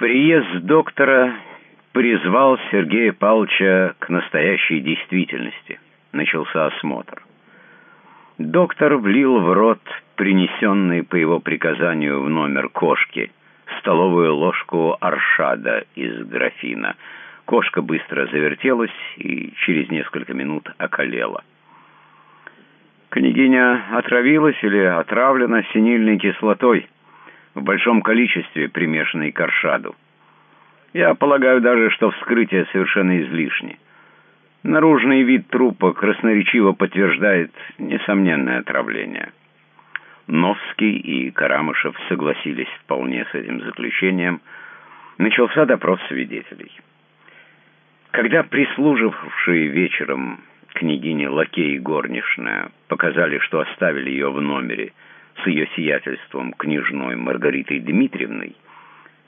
Приезд доктора призвал Сергея Павловича к настоящей действительности. Начался осмотр. Доктор влил в рот принесенный по его приказанию в номер кошки столовую ложку аршада из графина. Кошка быстро завертелась и через несколько минут околела. Княгиня отравилась или отравлена синильной кислотой в большом количестве, примешанной к аршаду. Я полагаю даже, что вскрытие совершенно излишне. Наружный вид трупа красноречиво подтверждает несомненное отравление. Новский и Карамышев согласились вполне с этим заключением. Начался допрос свидетелей. Когда прислуживавшие вечером княгине Лакей и горничная показали, что оставили ее в номере с ее сиятельством княжной Маргаритой Дмитриевной,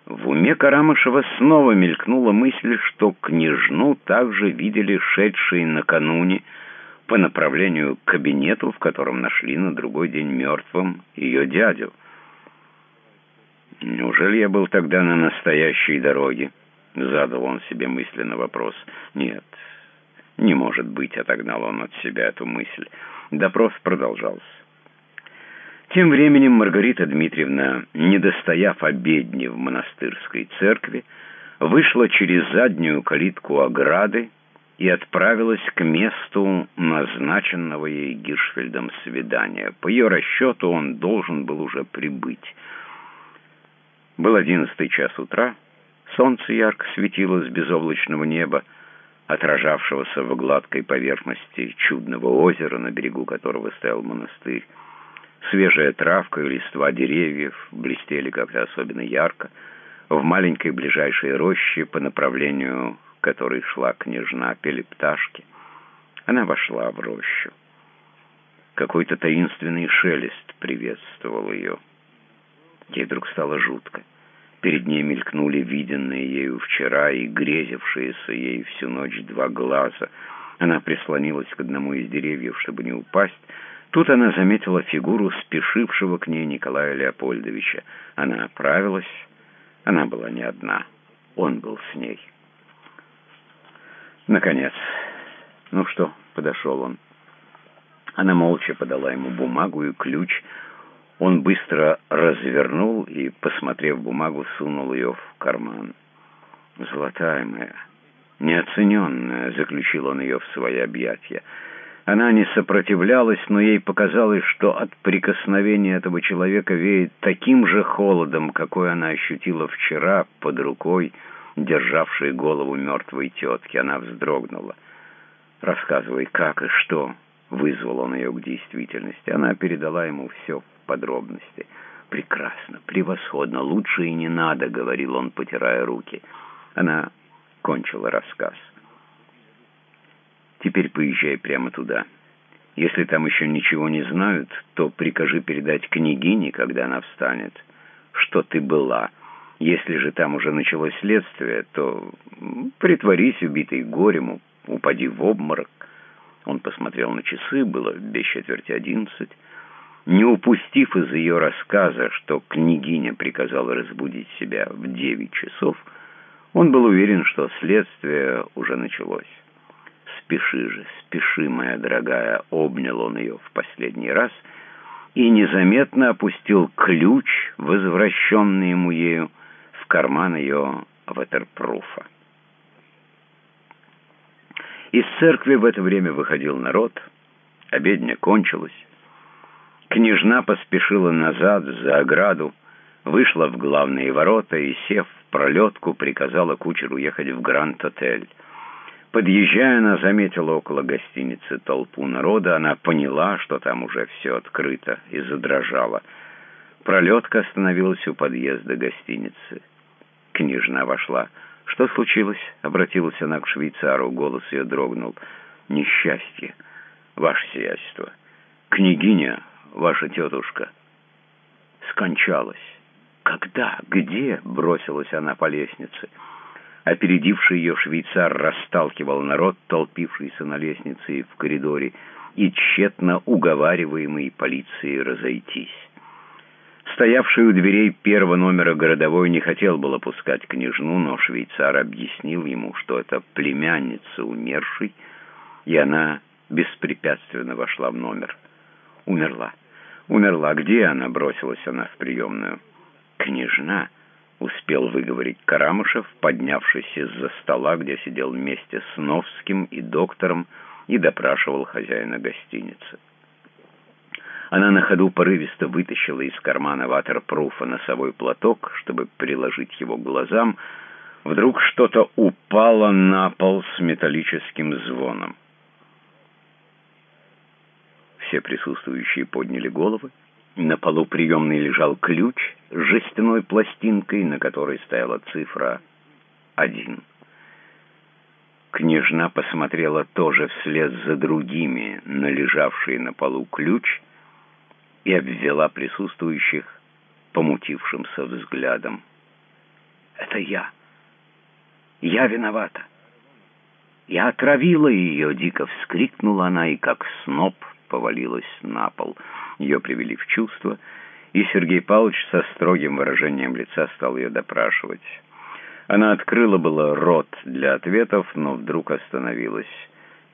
в уме Карамышева снова мелькнула мысль, что княжну также видели шедшие накануне по направлению к кабинету, в котором нашли на другой день мертвым ее дядю. «Неужели я был тогда на настоящей дороге?» — задал он себе мысленно вопрос. «Нет, не может быть», — отогнал он от себя эту мысль. Допрос продолжался. Тем временем Маргарита Дмитриевна, не достояв обедни в монастырской церкви, вышла через заднюю калитку ограды и отправилась к месту назначенного ей Гиршфельдом свидания. По ее расчету он должен был уже прибыть. Был одиннадцатый час утра, солнце ярко светило с безоблачного неба, отражавшегося в гладкой поверхности чудного озера, на берегу которого стоял монастырь. Свежая травка и листва деревьев блестели как-то особенно ярко. В маленькой ближайшей роще, по направлению которой шла княжна, пели пташки. Она вошла в рощу. Какой-то таинственный шелест приветствовал ее. Ей вдруг стало жутко. Перед ней мелькнули виденные ею вчера и грезившиеся ей всю ночь два глаза. Она прислонилась к одному из деревьев, чтобы не упасть, Тут она заметила фигуру спешившего к ней Николая Леопольдовича. Она оправилась. Она была не одна. Он был с ней. Наконец. Ну что, подошел он. Она молча подала ему бумагу и ключ. Он быстро развернул и, посмотрев бумагу, сунул ее в карман. «Золотая моя, неоцененная», — заключил он ее в свои объятия. Она не сопротивлялась, но ей показалось, что от прикосновения этого человека веет таким же холодом, какой она ощутила вчера под рукой, державшей голову мертвой тетки. Она вздрогнула. «Рассказывай, как и что?» — вызвал он ее к действительности. Она передала ему все в подробности. «Прекрасно, превосходно, лучше и не надо», — говорил он, потирая руки. Она кончила рассказ. Теперь поезжай прямо туда. Если там еще ничего не знают, то прикажи передать княгине, когда она встанет, что ты была. Если же там уже началось следствие, то притворись убитой горем, упади в обморок. Он посмотрел на часы, было без четверти одиннадцать. Не упустив из ее рассказа, что княгиня приказала разбудить себя в девять часов, он был уверен, что следствие уже началось. «Спеши же, спеши, моя дорогая!» — обнял он ее в последний раз и незаметно опустил ключ, возвращенный ему ею, в карман ее ватерпруфа. Из церкви в это время выходил народ, обедня кончилась. Княжна поспешила назад, за ограду, вышла в главные ворота и, сев в пролетку, приказала кучеру ехать в Гранд-отель. Подъезжая, она заметила около гостиницы толпу народа. Она поняла, что там уже все открыто, и задрожала. Пролетка остановилась у подъезда гостиницы. Княжна вошла. «Что случилось?» — обратилась она к швейцару. Голос ее дрогнул. «Несчастье, ваше сиятельство. Княгиня, ваша тетушка, скончалась». «Когда? Где?» — бросилась она по лестнице. Опередивший ее швейцар расталкивал народ, толпившийся на лестнице и в коридоре, и тщетно уговариваемый полицией разойтись. Стоявший у дверей первого номера городовой не хотел было пускать княжну, но швейцар объяснил ему, что это племянница умершей, и она беспрепятственно вошла в номер. Умерла. Умерла. Где она? Бросилась она в приемную. Княжна, успел выговорить Карамышев, поднявшись из-за стола, где сидел вместе с Новским и доктором, и допрашивал хозяина гостиницы. Она на ходу порывисто вытащила из кармана ватерпруфа носовой платок, чтобы приложить его глазам. Вдруг что-то упало на пол с металлическим звоном. Все присутствующие подняли головы. На полу приемной лежал ключ с жестяной пластинкой, на которой стояла цифра «один». Княжна посмотрела тоже вслед за другими на лежавший на полу ключ — и обвела присутствующих помутившимся взглядом. «Это я. Я виновата. Я отравила ее!» — дико вскрикнула она и как сноп повалилась на пол. Ее привели в чувство, и Сергей Павлович со строгим выражением лица стал ее допрашивать. Она открыла было рот для ответов, но вдруг остановилась.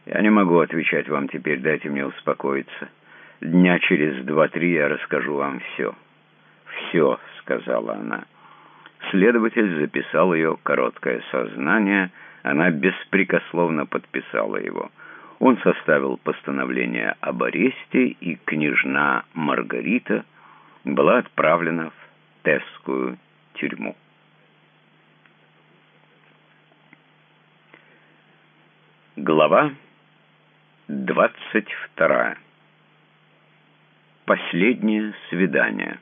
«Я не могу отвечать вам теперь, дайте мне успокоиться». Дня через два-три я расскажу вам все». «Все», — сказала она. Следователь записал ее короткое сознание, она беспрекословно подписала его. Он составил постановление об аресте, и княжна Маргарита была отправлена в Тесскую тюрьму. Глава двадцать вторая Последнее свидание.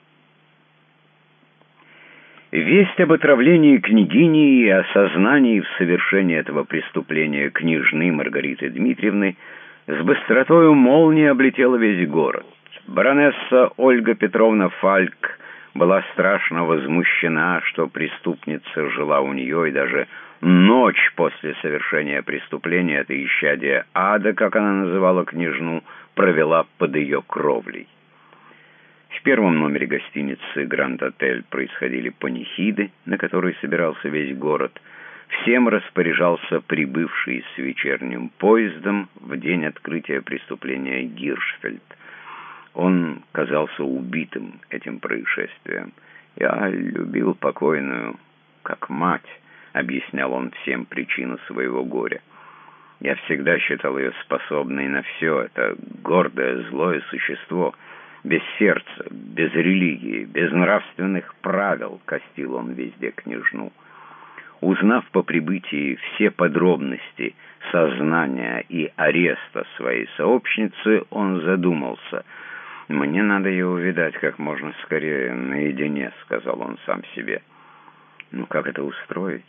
Весть об отравлении княгини и о сознании в совершении этого преступления княжны Маргариты Дмитриевны с быстротою молнии облетела весь город. Баронесса Ольга Петровна Фальк была страшно возмущена, что преступница жила у нее, и даже ночь после совершения преступления, это исчадие ада, как она называла княжну, провела под ее кровлей. В первом номере гостиницы «Гранд-отель» происходили панихиды, на которые собирался весь город. Всем распоряжался прибывший с вечерним поездом в день открытия преступления Гиршфельд. Он казался убитым этим происшествием. «Я любил покойную, как мать», — объяснял он всем причину своего горя. «Я всегда считал ее способной на все. Это гордое, злое существо» без сердца, без религии, без нравственных правил, костил он везде княжну. Узнав по прибытии все подробности сознания и ареста своей сообщницы, он задумался. «Мне надо ее увидать как можно скорее, наедине», — сказал он сам себе. «Ну как это устроить?»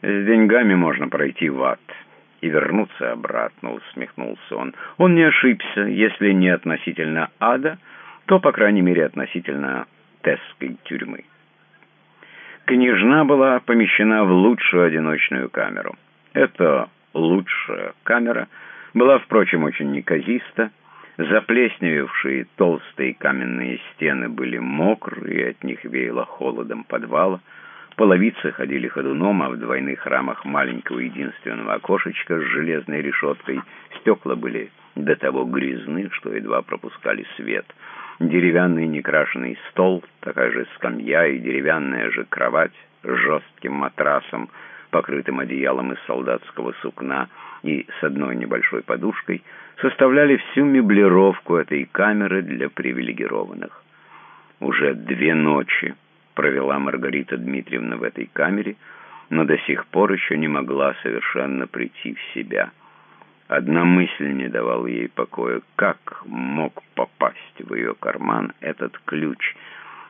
«С деньгами можно пройти в ад» и вернуться обратно», — усмехнулся он. «Он не ошибся, если не относительно ада, то, по крайней мере, относительно Тесской тюрьмы». Княжна была помещена в лучшую одиночную камеру. Эта лучшая камера была, впрочем, очень неказиста. Заплесневевшие толстые каменные стены были мокрые, от них веяло холодом подвала. Половицы ходили ходуном, а в двойных рамах маленького единственного окошечка с железной решеткой стекла были до того грязны, что едва пропускали свет. Деревянный некрашенный стол, такая же скамья и деревянная же кровать с жестким матрасом, покрытым одеялом из солдатского сукна и с одной небольшой подушкой, составляли всю меблировку этой камеры для привилегированных. Уже две ночи провела Маргарита Дмитриевна в этой камере, но до сих пор еще не могла совершенно прийти в себя. Одна мысль не давала ей покоя. Как мог попасть в ее карман этот ключ?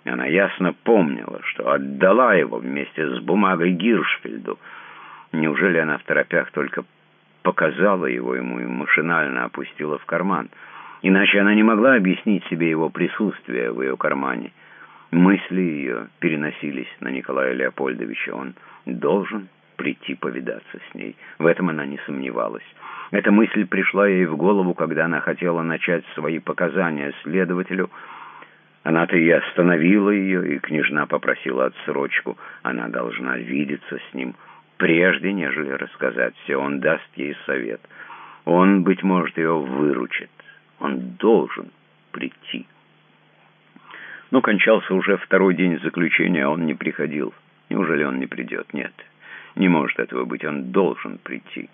Она ясно помнила, что отдала его вместе с бумагой Гиршфельду. Неужели она в торопях только показала его ему и машинально опустила в карман? Иначе она не могла объяснить себе его присутствие в ее кармане. Мысли ее переносились на Николая Леопольдовича. Он должен прийти повидаться с ней. В этом она не сомневалась. Эта мысль пришла ей в голову, когда она хотела начать свои показания следователю. Она-то и остановила ее, и княжна попросила отсрочку. Она должна видеться с ним, прежде нежели рассказать все. Он даст ей совет. Он, быть может, ее выручит. Он должен прийти. Но кончался уже второй день заключения, а он не приходил. Неужели он не придет? Нет, не может этого быть. Он должен прийти.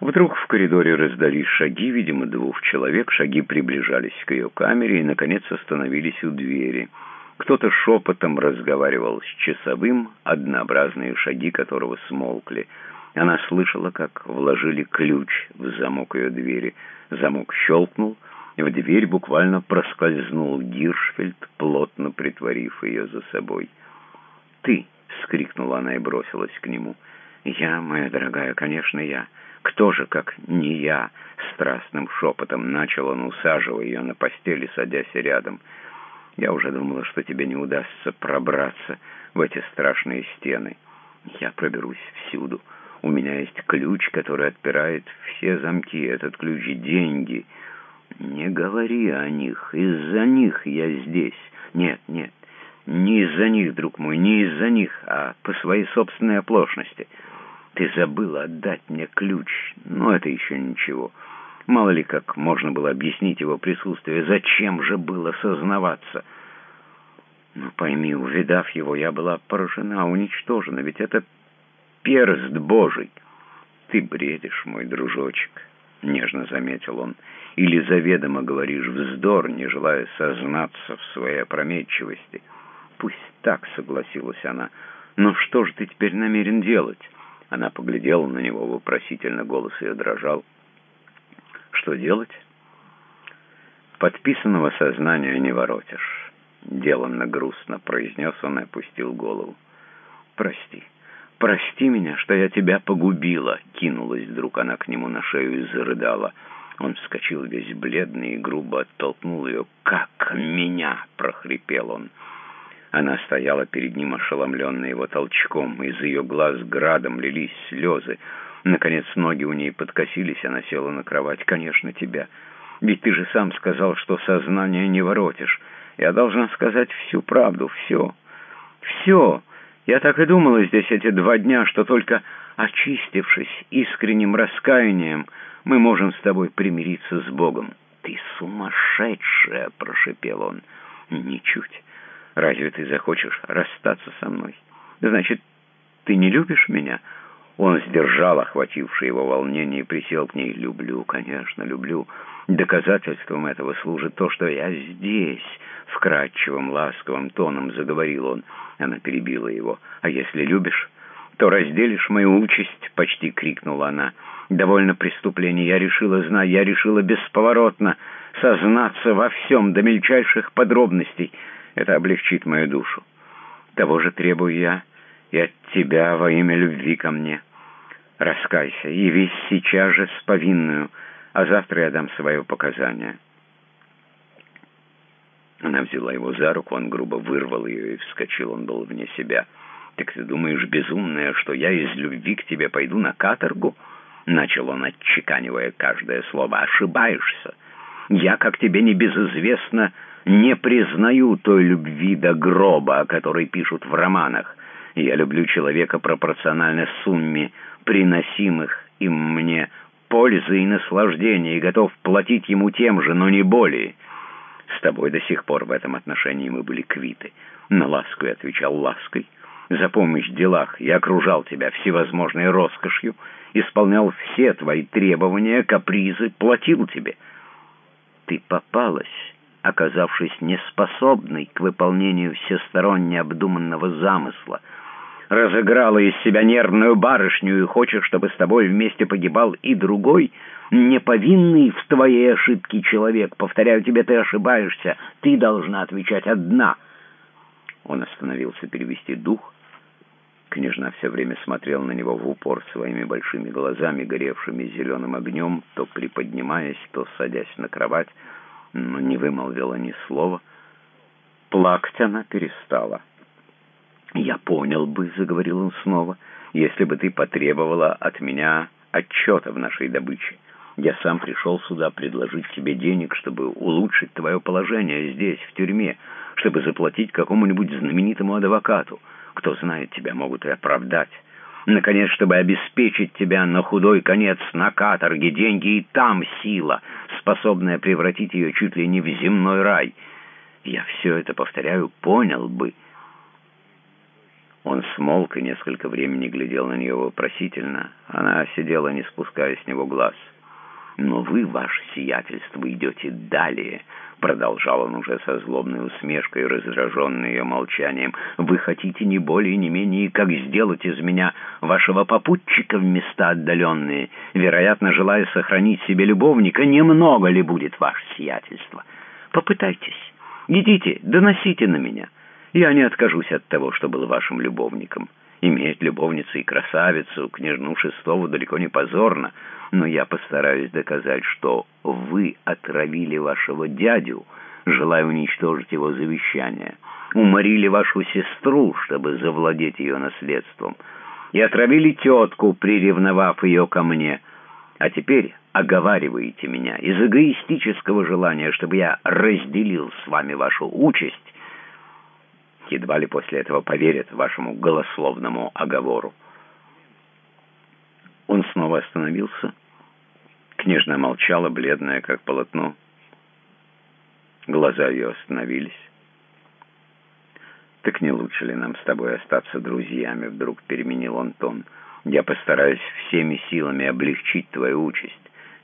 Вдруг в коридоре раздались шаги, видимо, двух человек. Шаги приближались к ее камере и, наконец, остановились у двери. Кто-то шепотом разговаривал с часовым, однообразные шаги которого смолкли. Она слышала, как вложили ключ в замок ее двери. Замок щелкнул, и в дверь буквально проскользнул Гиршфельд, плотно притворив ее за собой. «Ты!» — скрикнула она и бросилась к нему. «Я, моя дорогая, конечно, я». «Кто же, как не я?» — страстным шепотом начал он, усаживая ее на постели, садясь рядом. «Я уже думала, что тебе не удастся пробраться в эти страшные стены. Я проберусь всюду. У меня есть ключ, который отпирает все замки. Этот ключ — деньги. Не говори о них. Из-за них я здесь. Нет, нет, не из-за них, друг мой, не из-за них, а по своей собственной оплошности». Ты забыла отдать мне ключ, но это еще ничего. Мало ли как можно было объяснить его присутствие, зачем же было сознаваться. Но пойми, увидав его, я была поражена, уничтожена, ведь это перст Божий. Ты бредишь, мой дружочек, — нежно заметил он, — или заведомо говоришь вздор, не желая сознаться в своей опрометчивости. Пусть так, — согласилась она, — но что же ты теперь намерен делать? Она поглядела на него вопросительно, голос ее дрожал. «Что делать?» «Подписанного сознания не воротишь», — деланно грустно произнес он и опустил голову. «Прости, прости меня, что я тебя погубила», — кинулась вдруг она к нему на шею и зарыдала. Он вскочил весь бледный и грубо оттолкнул ее. «Как меня!» — прохрипел он. Она стояла перед ним, ошеломленная его толчком. Из ее глаз градом лились слезы. Наконец ноги у ней подкосились, она села на кровать. «Конечно, тебя. Ведь ты же сам сказал, что сознание не воротишь. Я должна сказать всю правду, все. Все. Я так и думала здесь эти два дня, что только очистившись искренним раскаянием, мы можем с тобой примириться с Богом». «Ты сумасшедшая!» — прошепел он. «Ничуть». Разве ты захочешь расстаться со мной? Значит, ты не любишь меня?» Он сдержал охватившее его волнение и присел к ней. «Люблю, конечно, люблю. Доказательством этого служит то, что я здесь», — вкрадчивым, ласковым тоном заговорил он. Она перебила его. «А если любишь, то разделишь мою участь», — почти крикнула она. «Довольно преступлений. Я решила, знай, я решила бесповоротно сознаться во всем до мельчайших подробностей». Это облегчит мою душу. Того же требую я и от тебя во имя любви ко мне. Раскайся, явись сейчас же с повинную, а завтра я дам свое показание». Она взяла его за руку, он грубо вырвал ее и вскочил, он был вне себя. «Так ты думаешь, безумная, что я из любви к тебе пойду на каторгу?» Начал он, отчеканивая каждое слово. «Ошибаешься. Я, как тебе небезызвестно, не признаю той любви до гроба, о которой пишут в романах. Я люблю человека пропорционально сумме приносимых им мне пользы и наслаждения и готов платить ему тем же, но не более. С тобой до сих пор в этом отношении мы были квиты. На ласку я отвечал лаской. За помощь в делах я окружал тебя всевозможной роскошью, исполнял все твои требования, капризы, платил тебе. Ты попалась оказавшись неспособной к выполнению всесторонне обдуманного замысла. Разыграла из себя нервную барышню и хочешь, чтобы с тобой вместе погибал и другой, неповинный в твоей ошибке человек. Повторяю тебе, ты ошибаешься, ты должна отвечать одна. Он остановился перевести дух. Княжна все время смотрела на него в упор своими большими глазами, горевшими зеленым огнем, то приподнимаясь, то садясь на кровать но не вымолвила ни слова. Плакать она перестала. «Я понял бы», — заговорил он снова, — «если бы ты потребовала от меня отчета в нашей добыче. Я сам пришел сюда предложить тебе денег, чтобы улучшить твое положение здесь, в тюрьме, чтобы заплатить какому-нибудь знаменитому адвокату. Кто знает, тебя могут и оправдать. Наконец, чтобы обеспечить тебя на худой конец на каторге, деньги и там сила, способная превратить ее чуть ли не в земной рай. Я все это, повторяю, понял бы. Он смолк и несколько времени глядел на нее вопросительно. Она сидела, не спуская с него глаз. «Но вы, ваше сиятельство, идете далее», — продолжал он уже со злобной усмешкой, раздраженный ее молчанием. «Вы хотите не более, не менее, как сделать из меня вашего попутчика в места отдаленные, вероятно, желая сохранить себе любовника. Немного ли будет ваше сиятельство? Попытайтесь. Идите, доносите на меня. Я не откажусь от того, что был вашим любовником». Иметь любовницу и красавицу, княжну Шестову, далеко не позорно, но я постараюсь доказать, что вы отравили вашего дядю, желая уничтожить его завещание, уморили вашу сестру, чтобы завладеть ее наследством, и отравили тетку, приревновав ее ко мне. А теперь оговариваете меня из эгоистического желания, чтобы я разделил с вами вашу участь, едва ли после этого поверят вашему голословному оговору. Он снова остановился. Княжна молчала, бледная, как полотно. Глаза ее остановились. «Так не лучше ли нам с тобой остаться друзьями?» Вдруг переменил он тон. «Я постараюсь всеми силами облегчить твою участь.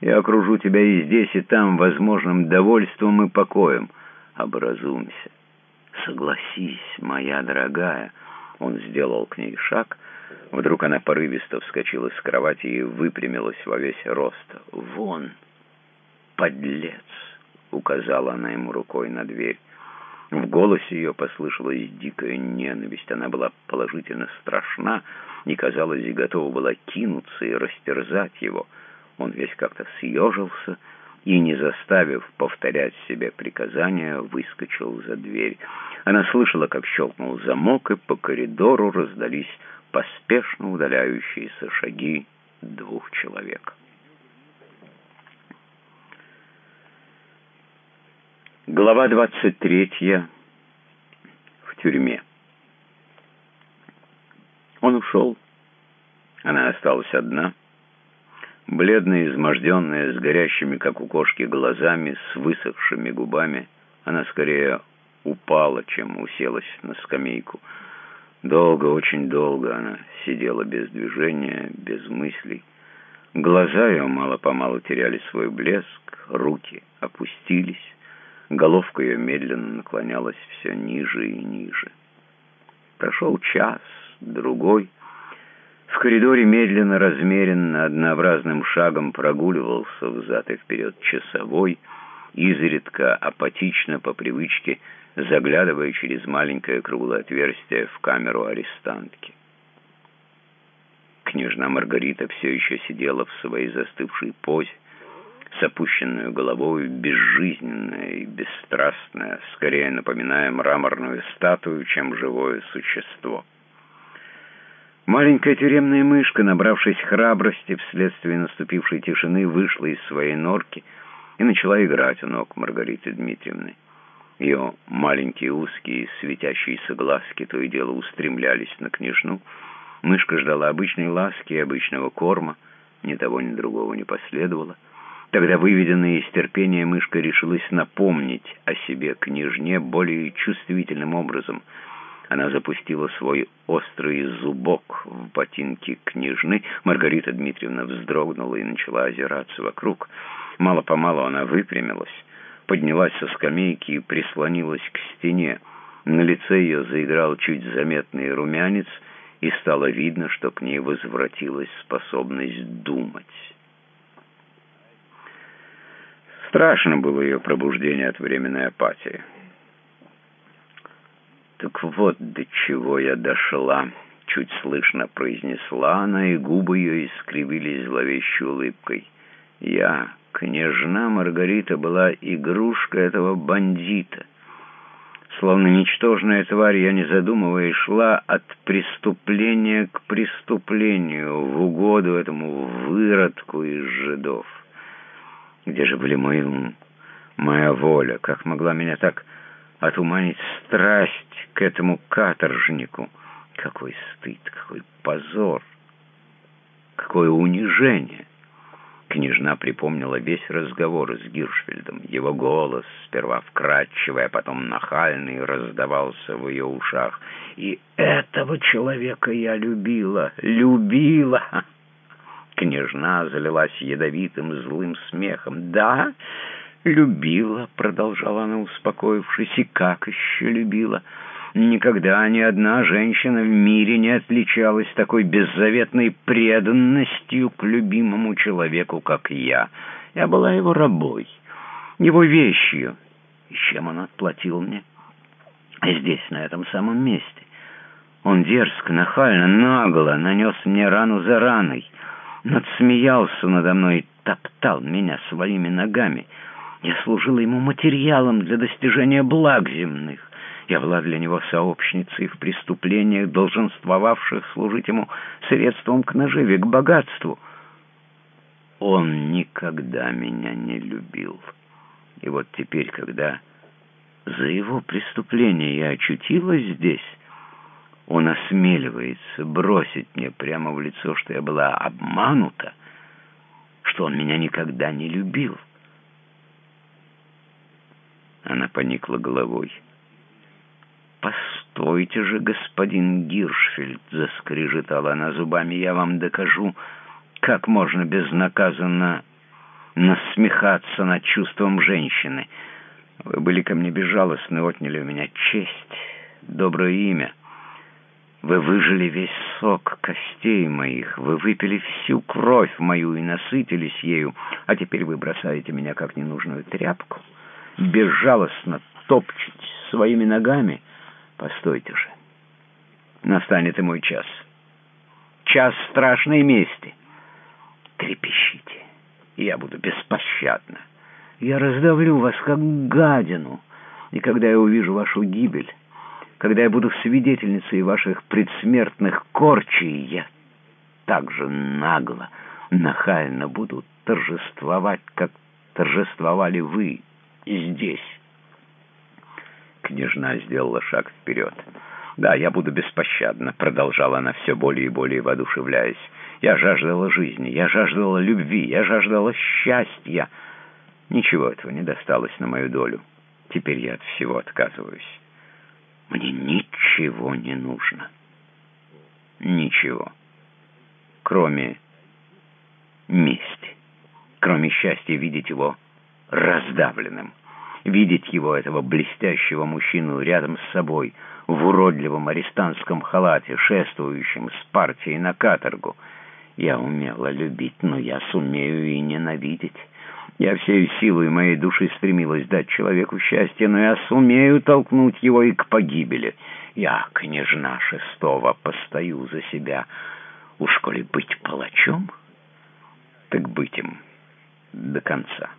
Я окружу тебя и здесь, и там возможным довольством и покоем. Образумься. Согласись, моя дорогая». Он сделал к ней шаг — Вдруг она порывисто вскочила с кровати и выпрямилась во весь рост. «Вон, подлец!» — указала она ему рукой на дверь. В голосе ее послышалась дикая ненависть. Она была положительно страшна и, казалось, готова была кинуться и растерзать его. Он весь как-то съежился и, не заставив повторять себе приказания, выскочил за дверь. Она слышала, как щелкнул замок, и по коридору раздались поспешно удаляющиеся шаги двух человек. Глава 23. В тюрьме. Он ушел. Она осталась одна, бледная, изможденная, с горящими, как у кошки, глазами, с высохшими губами. Она скорее упала, чем уселась на скамейку. Долго, очень долго она сидела без движения, без мыслей. Глаза ее мало-помалу теряли свой блеск, руки опустились, головка ее медленно наклонялась все ниже и ниже. Прошел час, другой. В коридоре медленно, размеренно, однообразным шагом прогуливался взад и вперед часовой, изредка, апатично, по привычке, заглядывая через маленькое круглое отверстие в камеру арестантки. Княжна Маргарита все еще сидела в своей застывшей позе, с опущенной головой, безжизненная и бесстрастная, скорее напоминая мраморную статую, чем живое существо. Маленькая тюремная мышка, набравшись храбрости вследствие наступившей тишины, вышла из своей норки и начала играть у ног Маргариты Дмитриевны. Ее маленькие узкие светящиеся глазки то и дело устремлялись на княжну. Мышка ждала обычной ласки и обычного корма, ни того, ни другого не последовало. Тогда, выведенная из терпения, мышка решилась напомнить о себе княжне более чувствительным образом. Она запустила свой острый зубок в ботинки княжны. Маргарита Дмитриевна вздрогнула и начала озираться вокруг. Мало-помалу она выпрямилась поднялась со скамейки и прислонилась к стене. На лице ее заиграл чуть заметный румянец, и стало видно, что к ней возвратилась способность думать. Страшно было ее пробуждение от временной апатии. «Так вот до чего я дошла», — чуть слышно произнесла она, и губы ее искривились зловещей улыбкой. «Я Княжна Маргарита была игрушкой этого бандита. Словно ничтожная тварь, я, не задумываясь, шла от преступления к преступлению в угоду этому выродку из жидов. Где же были ум, моя воля? Как могла меня так отуманить страсть к этому каторжнику? Какой стыд, какой позор, какое унижение! Княжна припомнила весь разговор с Гиршфельдом. Его голос, сперва вкрадчивый, а потом нахальный, раздавался в ее ушах. «И этого человека я любила, любила!» Княжна залилась ядовитым злым смехом. «Да, любила», — продолжала она, успокоившись, — «и как еще любила?» Никогда ни одна женщина в мире не отличалась такой беззаветной преданностью к любимому человеку, как я. Я была его рабой, его вещью. И чем он отплатил мне? Здесь, на этом самом месте. Он дерзко, нахально, нагло нанес мне рану за раной, надсмеялся надо мной и топтал меня своими ногами. Я служила ему материалом для достижения благ земных. Я была для него сообщницей в преступлениях, долженствовавших служить ему средством к наживе, к богатству. Он никогда меня не любил. И вот теперь, когда за его преступление я очутилась здесь, он осмеливается бросить мне прямо в лицо, что я была обманута, что он меня никогда не любил. Она поникла головой. «Постойте же, господин Гиршфельд!» — заскрежетала она зубами. «Я вам докажу, как можно безнаказанно насмехаться над чувством женщины. Вы были ко мне безжалостны, отняли у меня честь, доброе имя. Вы выжили весь сок костей моих, вы выпили всю кровь мою и насытились ею, а теперь вы бросаете меня как ненужную тряпку, безжалостно топчете своими ногами». Постойте же. Настанет и мой час. Час страшной мести. Трепещите. Я буду беспощадна. Я раздавлю вас, как гадину. И когда я увижу вашу гибель, когда я буду свидетельницей ваших предсмертных корчей, я так же нагло, нахально буду торжествовать, как торжествовали вы здесь». Княжна сделала шаг вперед. «Да, я буду беспощадна», — продолжала она все более и более воодушевляясь. «Я жаждала жизни, я жаждала любви, я жаждала счастья. Ничего этого не досталось на мою долю. Теперь я от всего отказываюсь. Мне ничего не нужно. Ничего. Кроме мести. Кроме счастья видеть его раздавленным» видеть его, этого блестящего мужчину, рядом с собой, в уродливом арестантском халате, шествующем с партией на каторгу. Я умела любить, но я сумею и ненавидеть. Я всей силой моей души стремилась дать человеку счастье, но я сумею толкнуть его и к погибели. Я, княжна шестого, постою за себя. Уж коли быть палачом, так быть им до конца».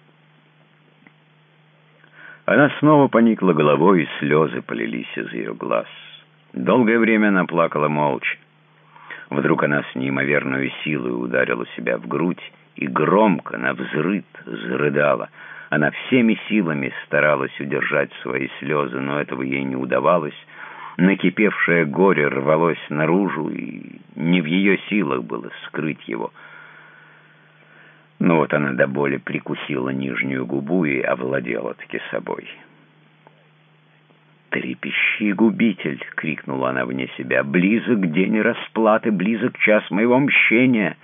Она снова поникла головой, и слезы полились из ее глаз. Долгое время она плакала молча. Вдруг она с неимоверной силой ударила себя в грудь и громко, на взрыд, зарыдала. Она всеми силами старалась удержать свои слезы, но этого ей не удавалось. Накипевшее горе рвалось наружу, и не в ее силах было скрыть его — ну вот она до боли прикусила нижнюю губу и овладела-таки собой. «Трепещи, губитель!» — крикнула она вне себя. «Близок день расплаты, близок час моего мщения.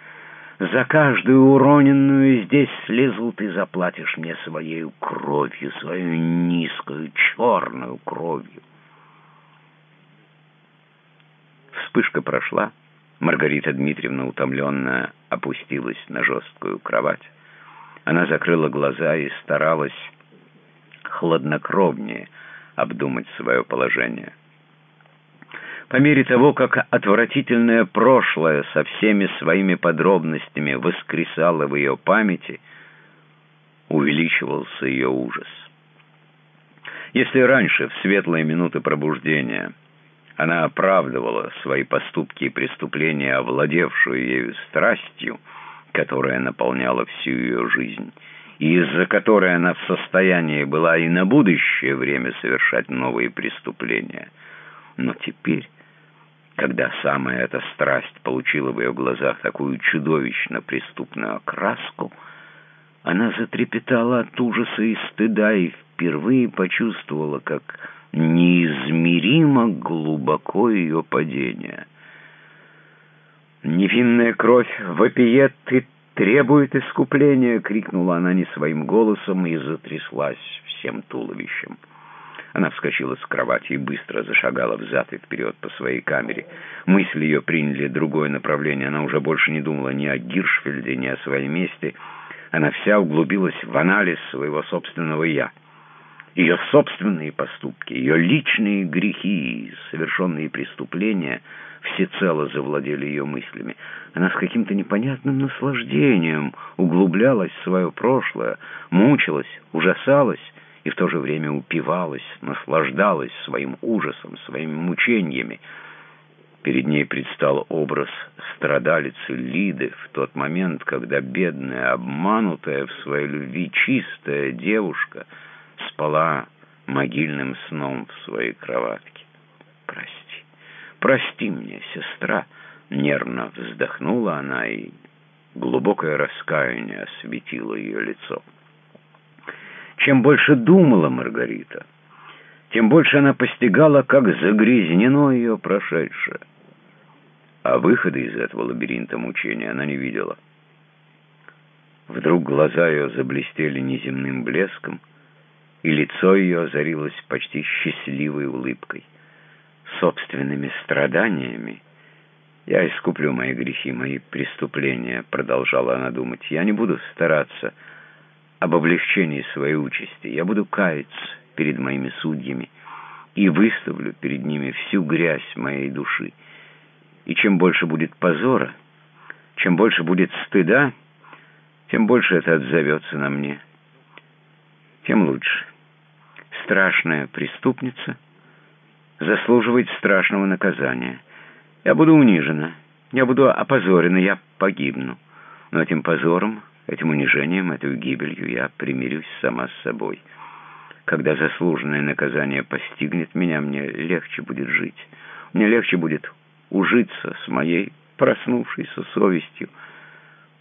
За каждую уроненную здесь слезу ты заплатишь мне своей кровью, свою низкую черную кровью». Вспышка прошла. Маргарита Дмитриевна, утомленная, опустилась на жесткую кровать. Она закрыла глаза и старалась хладнокровнее обдумать свое положение. По мере того, как отвратительное прошлое со всеми своими подробностями воскресало в ее памяти, увеличивался ее ужас. Если раньше, в светлые минуты пробуждения, она оправдывала свои поступки и преступления, овладевшую ею страстью, которая наполняла всю ее жизнь, и из-за которой она в состоянии была и на будущее время совершать новые преступления. Но теперь, когда самая эта страсть получила в ее глазах такую чудовищно преступную окраску, она затрепетала от ужаса и стыда и впервые почувствовала, как неизмеримо глубоко ее падение. «Невинная кровь вопиет и требует искупления!» — крикнула она не своим голосом и затряслась всем туловищем. Она вскочила с кровати и быстро зашагала взад и вперед по своей камере. Мысли ее приняли другое направление. Она уже больше не думала ни о Гиршфельде, ни о своем месте. Она вся углубилась в анализ своего собственного «я». Ее собственные поступки, ее личные грехи совершенные преступления всецело завладели ее мыслями. Она с каким-то непонятным наслаждением углублялась в свое прошлое, мучилась, ужасалась и в то же время упивалась, наслаждалась своим ужасом, своими мучениями. Перед ней предстал образ страдалицы Лиды в тот момент, когда бедная, обманутая в своей любви чистая девушка — спала могильным сном в своей кроватке. «Прости, прости мне, сестра!» Нервно вздохнула она, и глубокое раскаяние осветило ее лицо. Чем больше думала Маргарита, тем больше она постигала, как загрязнено ее прошедшее. А выхода из этого лабиринта мучения она не видела. Вдруг глаза ее заблестели неземным блеском — и лицо ее озарилось почти счастливой улыбкой. «Собственными страданиями я искуплю мои грехи, мои преступления», — продолжала она думать. «Я не буду стараться об облегчении своей участи. Я буду каяться перед моими судьями и выставлю перед ними всю грязь моей души. И чем больше будет позора, чем больше будет стыда, тем больше это отзовется на мне, тем лучше» страшная преступница заслуживает страшного наказания. Я буду унижена, я буду опозорена, я погибну. Но этим позором, этим унижением, этой гибелью я примирюсь сама с собой. Когда заслуженное наказание постигнет меня, мне легче будет жить. Мне легче будет ужиться с моей проснувшейся совестью,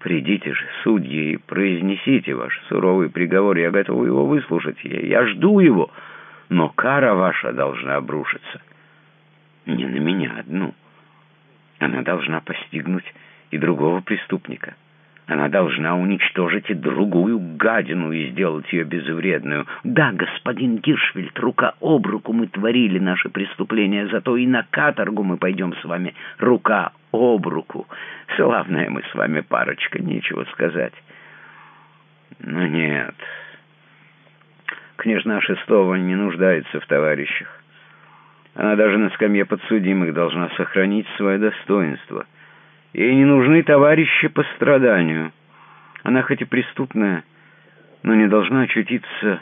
Придите же, судьи, и произнесите ваш суровый приговор. Я готов его выслушать. Я, я жду его, но кара ваша должна обрушиться. Не на меня одну. Она должна постигнуть и другого преступника. Она должна уничтожить и другую гадину и сделать ее безвредную. Да, господин Гиршвельд, рука об руку мы творили наши преступления, зато и на каторгу мы пойдем с вами рука об руку. Славная мы с вами парочка, нечего сказать. Но нет, княжна Шестова не нуждается в товарищах. Она даже на скамье подсудимых должна сохранить свое достоинство — Ей не нужны товарищи по страданию. Она хоть и преступная, но не должна очутиться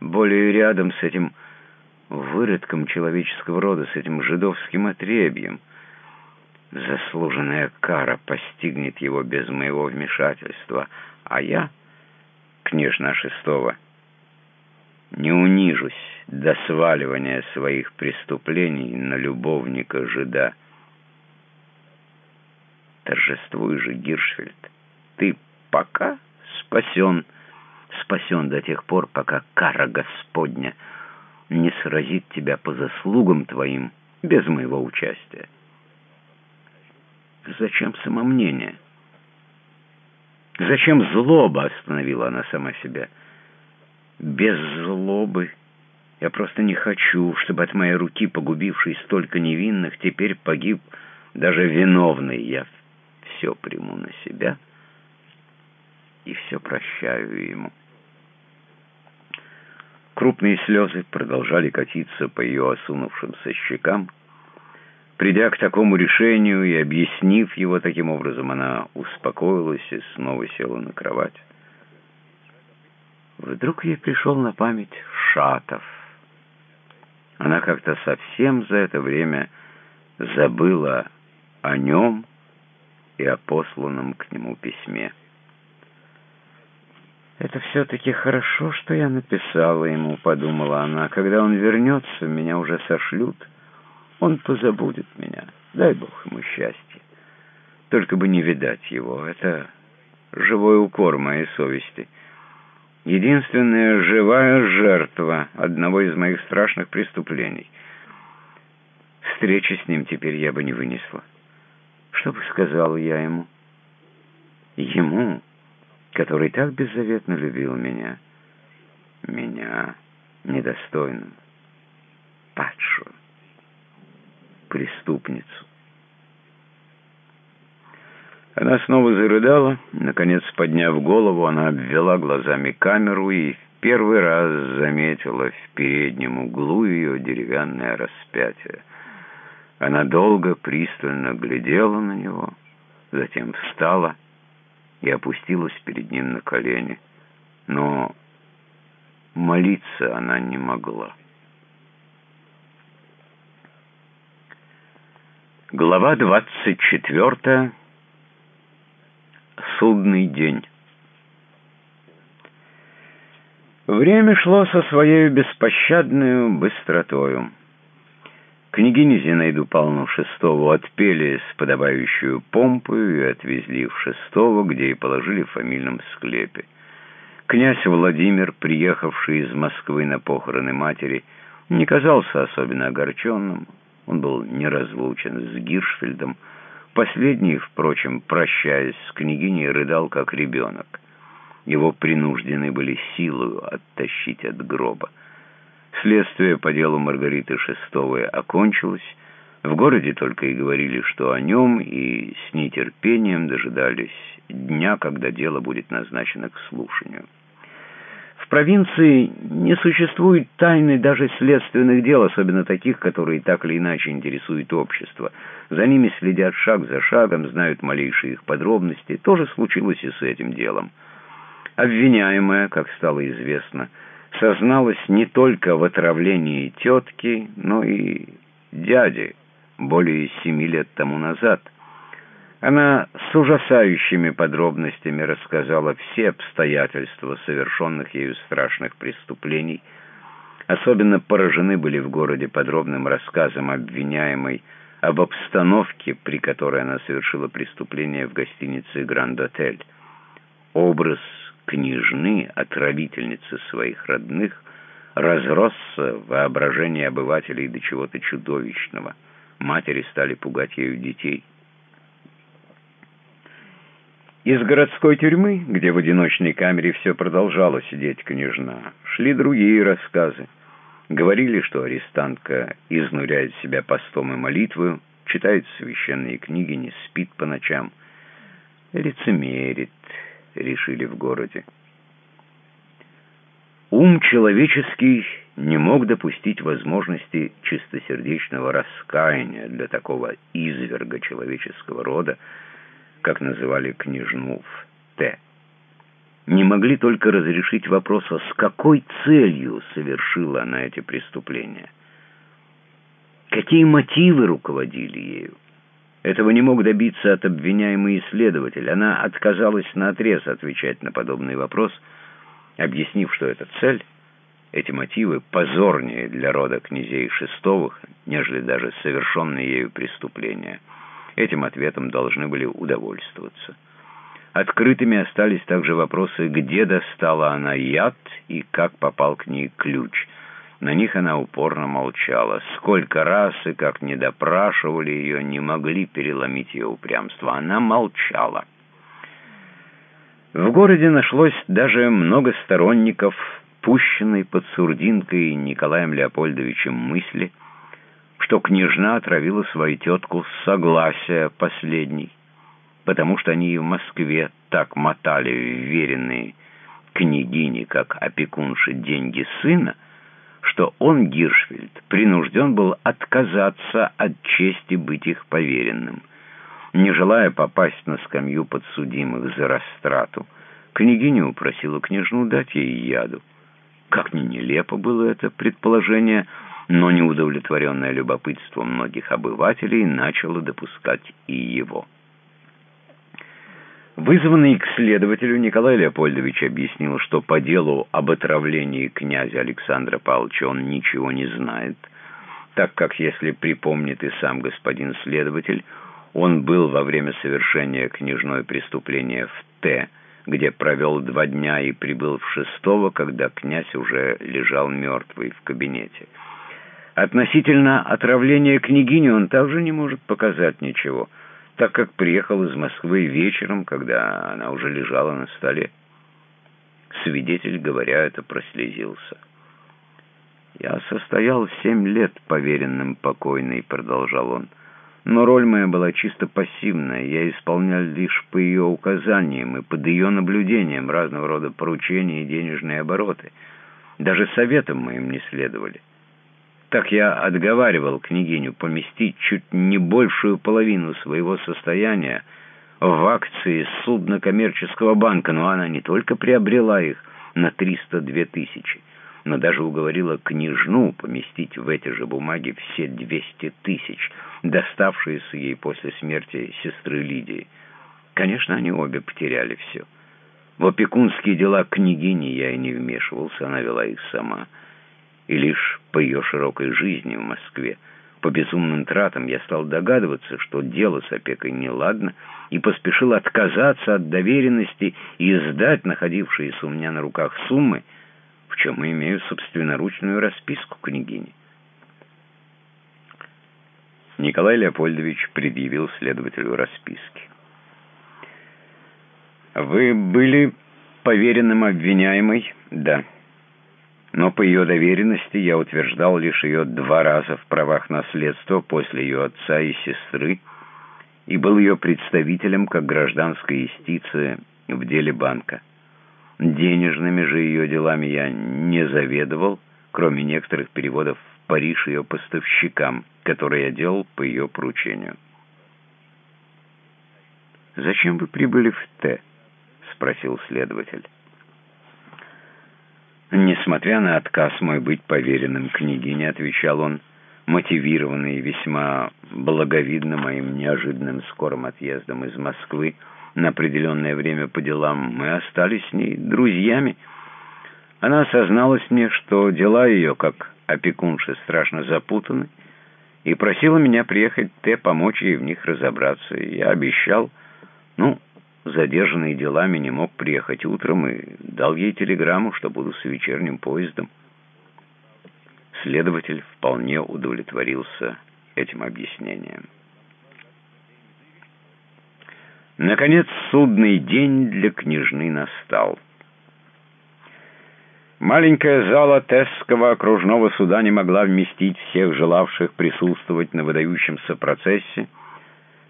более рядом с этим выродком человеческого рода, с этим жидовским отребьем. Заслуженная кара постигнет его без моего вмешательства, а я, княжна Шестого, не унижусь до сваливания своих преступлений на любовника жида. Торжествуй же, Гиршфельд. Ты пока спасен, спасен до тех пор, пока кара Господня не сразит тебя по заслугам твоим без моего участия. Зачем самомнение? Зачем злоба, остановила она сама себя. Без злобы я просто не хочу, чтобы от моей руки, погубившей столько невинных, теперь погиб даже виновный я все приму на себя и все прощаю ему. Крупные слезы продолжали катиться по ее осунувшимся щекам. Придя к такому решению и объяснив его таким образом, она успокоилась и снова села на кровать. Вдруг ей пришел на память Шатов. Она как-то совсем за это время забыла о нем и о посланном к нему письме. «Это все-таки хорошо, что я написала ему», — подумала она. «Когда он вернется, меня уже сошлют. Он позабудет меня. Дай Бог ему счастья. Только бы не видать его. Это живой укор моей совести. Единственная живая жертва одного из моих страшных преступлений. Встречи с ним теперь я бы не вынесла. Что бы сказала я ему? Ему, который так беззаветно любил меня, меня недостойным, падшую, преступницу. Она снова зарыдала. Наконец, подняв голову, она обвела глазами камеру и в первый раз заметила в переднем углу ее деревянное распятие. Она долго пристально глядела на него, затем встала и опустилась перед ним на колени. Но молиться она не могла. Глава двадцать четвертая судный день. Время шло со своей беспощадной быстротою. Княгине Зинаиду Павловну Шестову отпели с подобающую помпою и отвезли в Шестово, где и положили в фамильном склепе. Князь Владимир, приехавший из Москвы на похороны матери, не казался особенно огорченным. Он был неразлучен с Гиршфельдом, Последний, впрочем, прощаясь с княгиней, рыдал, как ребенок. Его принуждены были силою оттащить от гроба. Следствие по делу Маргариты Шестовой окончилось. В городе только и говорили, что о нем, и с нетерпением дожидались дня, когда дело будет назначено к слушанию. В провинции не существует тайны даже следственных дел, особенно таких, которые так или иначе интересуют общество. За ними следят шаг за шагом, знают малейшие их подробности. То же случилось и с этим делом. Обвиняемая, как стало известно, созналась не только в отравлении тетки, но и дяди более семи лет тому назад – она с ужасающими подробностями рассказала все обстоятельства совершенных ею страшных преступлений. Особенно поражены были в городе подробным рассказом обвиняемой об обстановке, при которой она совершила преступление в гостинице «Гранд-Отель». Образ княжны, отравительницы своих родных, разросся в воображении обывателей до чего-то чудовищного. Матери стали пугать ею детей. Из городской тюрьмы, где в одиночной камере все продолжало сидеть княжна, шли другие рассказы. Говорили, что арестантка изнуряет себя постом и молитвою, читает священные книги, не спит по ночам. Лицемерит, решили в городе. Ум человеческий не мог допустить возможности чистосердечного раскаяния для такого изверга человеческого рода, как называли княжну в Т. Не могли только разрешить вопрос, а с какой целью совершила она эти преступления. Какие мотивы руководили ею? Этого не мог добиться от обвиняемой исследователь. Она отказалась наотрез отвечать на подобный вопрос, объяснив, что эта цель, эти мотивы позорнее для рода князей Шестовых, нежели даже совершенные ею преступления – Этим ответом должны были удовольствоваться. Открытыми остались также вопросы, где достала она яд и как попал к ней ключ. На них она упорно молчала. Сколько раз и как не допрашивали ее, не могли переломить ее упрямство. Она молчала. В городе нашлось даже много сторонников, пущенной под сурдинкой Николаем Леопольдовичем мысли – что княжна отравила свою тетку с согласия последней, потому что они в Москве так мотали вверенные княгине, как опекунши, деньги сына, что он, Гиршфельд, принужден был отказаться от чести быть их поверенным. Не желая попасть на скамью подсудимых за растрату, княгиня упросила княжну дать ей яду. Как ни нелепо было это предположение, но неудовлетворенное любопытство многих обывателей начало допускать и его. Вызванный к следователю Николай Леопольдович объяснил, что по делу об отравлении князя Александра Павловича он ничего не знает, так как, если припомнит и сам господин следователь, он был во время совершения княжной преступления в Т, где провел два дня и прибыл в шестого, когда князь уже лежал мертвый в кабинете. Относительно отравления княгини он также не может показать ничего – так как приехал из Москвы вечером, когда она уже лежала на столе. Свидетель, говоря это, прослезился. «Я состоял семь лет поверенным покойной», — продолжал он. «Но роль моя была чисто пассивная. Я исполнял лишь по ее указаниям и под ее наблюдением разного рода поручения и денежные обороты. Даже советам моим не следовали. Так я отговаривал княгиню поместить чуть не большую половину своего состояния в акции судна коммерческого банка, но она не только приобрела их на 302 тысячи, но даже уговорила княжну поместить в эти же бумаги все 200 тысяч, доставшиеся ей после смерти сестры Лидии. Конечно, они обе потеряли все. В опекунские дела княгини я и не вмешивался, она вела их сама и лишь по ее широкой жизни в Москве, по безумным тратам я стал догадываться, что дело с опекой неладно, и поспешил отказаться от доверенности и сдать находившиеся у меня на руках суммы, в чем имею собственноручную расписку княгини. Николай Леопольдович предъявил следователю расписки. «Вы были поверенным обвиняемой?» «Да» но по ее доверенности я утверждал лишь ее два раза в правах наследства после ее отца и сестры и был ее представителем как гражданской истицы в деле банка. Денежными же ее делами я не заведовал, кроме некоторых переводов в Париж ее поставщикам, которые я делал по ее поручению. «Зачем вы прибыли в Т?» — спросил следователь. Несмотря на отказ мой быть поверенным княгине, отвечал он, мотивированный весьма благовидно моим неожиданным скорым отъездом из Москвы на определенное время по делам, мы остались с ней друзьями. Она осозналась мне, что дела ее, как опекунши, страшно запутаны, и просила меня приехать Т, помочь ей в них разобраться. Я обещал, ну, задержанный делами, не мог приехать утром и дал ей телеграмму, что буду с вечерним поездом. Следователь вполне удовлетворился этим объяснением. Наконец, судный день для княжны настал. Маленькая зала Тесского окружного суда не могла вместить всех желавших присутствовать на выдающемся процессе,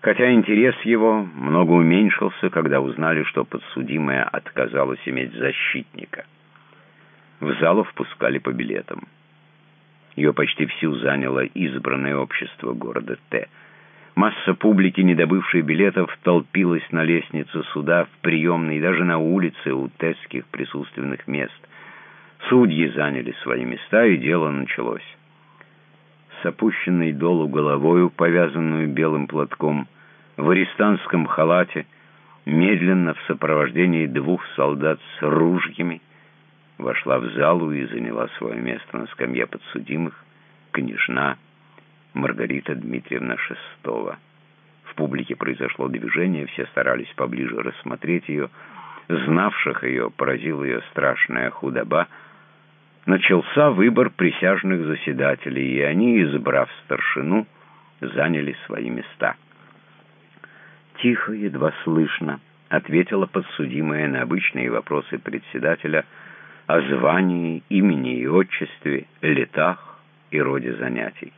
хотя интерес его много уменьшился, когда узнали, что подсудимая отказалась иметь защитника. В залу впускали по билетам. Ее почти всю заняло избранное общество города Т. Масса публики, не добывшей билетов, толпилась на лестнице суда, в приемной и даже на улице у тесских присутственных мест. Судьи заняли свои места, и дело началось с опущенной долу головою, повязанную белым платком, в арестантском халате, медленно в сопровождении двух солдат с ружьями, вошла в залу и заняла свое место на скамье подсудимых княжна Маргарита Дмитриевна Шестова. В публике произошло движение, все старались поближе рассмотреть ее. Знавших ее поразила ее страшная худоба — начался выбор присяжных заседателей, и они, избрав старшину, заняли свои места. Тихо, едва слышно, ответила подсудимая на обычные вопросы председателя о звании, имени и отчестве, летах и роде занятий.